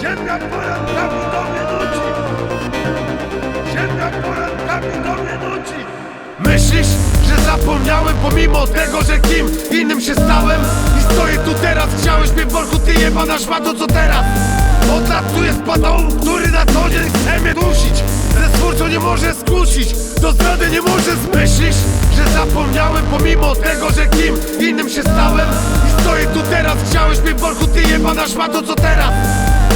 Ziemia porankami do mnie nuci! Ziemia porankami do mnie nuci! Myślisz, że zapomniałem pomimo tego, że kim innym się stałem? I stoję tu teraz, chciałeś mnie w worku, ty jebana szmato, co teraz? Od lat tu jest patą, który na co dzień chce mnie dusić. Ze stwórcą nie może skusić, do zdrady nie może zmyślić. Że zapomniałem pomimo tego, że kim innym się stałem. I stoję tu teraz, chciałeś mnie w worku, ty jebana szmato, co teraz?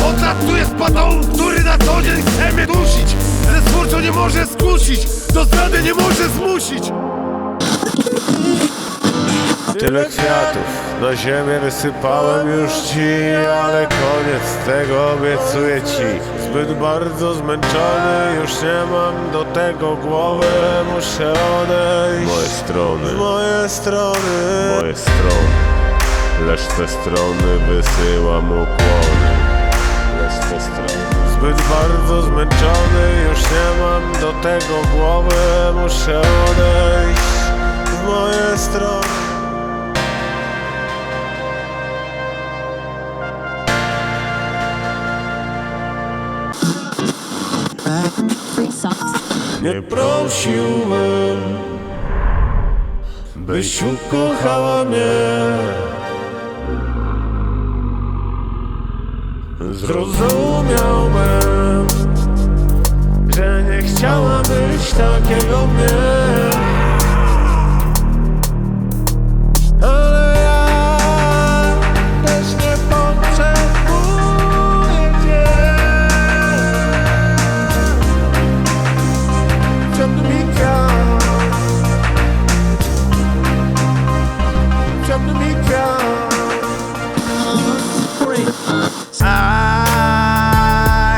Od lat tu jest patą, który na co dzień chce mnie dusić. Ze stwórcą nie może skusić, do zdrady nie może zmusić Tyle kwiatów na ziemię wysypałem już ci Ale koniec tego obiecuję ci. Zbyt bardzo zmęczony Już nie mam do tego głowy Muszę odejść. Moje strony. Moje strony. Moje strony. Lecz te strony wysyłam ukłony. Lecz te strony. Zbyt bardzo zmęczony Już nie mam do tego głowy Muszę odejść Nie prosiłbym, byś ukochała mnie. Zrozumiałbym, że nie chciałabyś takiego mnie.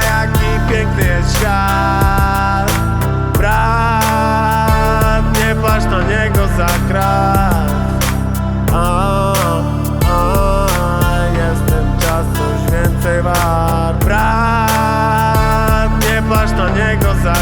Jaki piękny jest Brat, nie patrz na niego za krat. A, a, jest ten czas coś więcej Brat, nie na niego za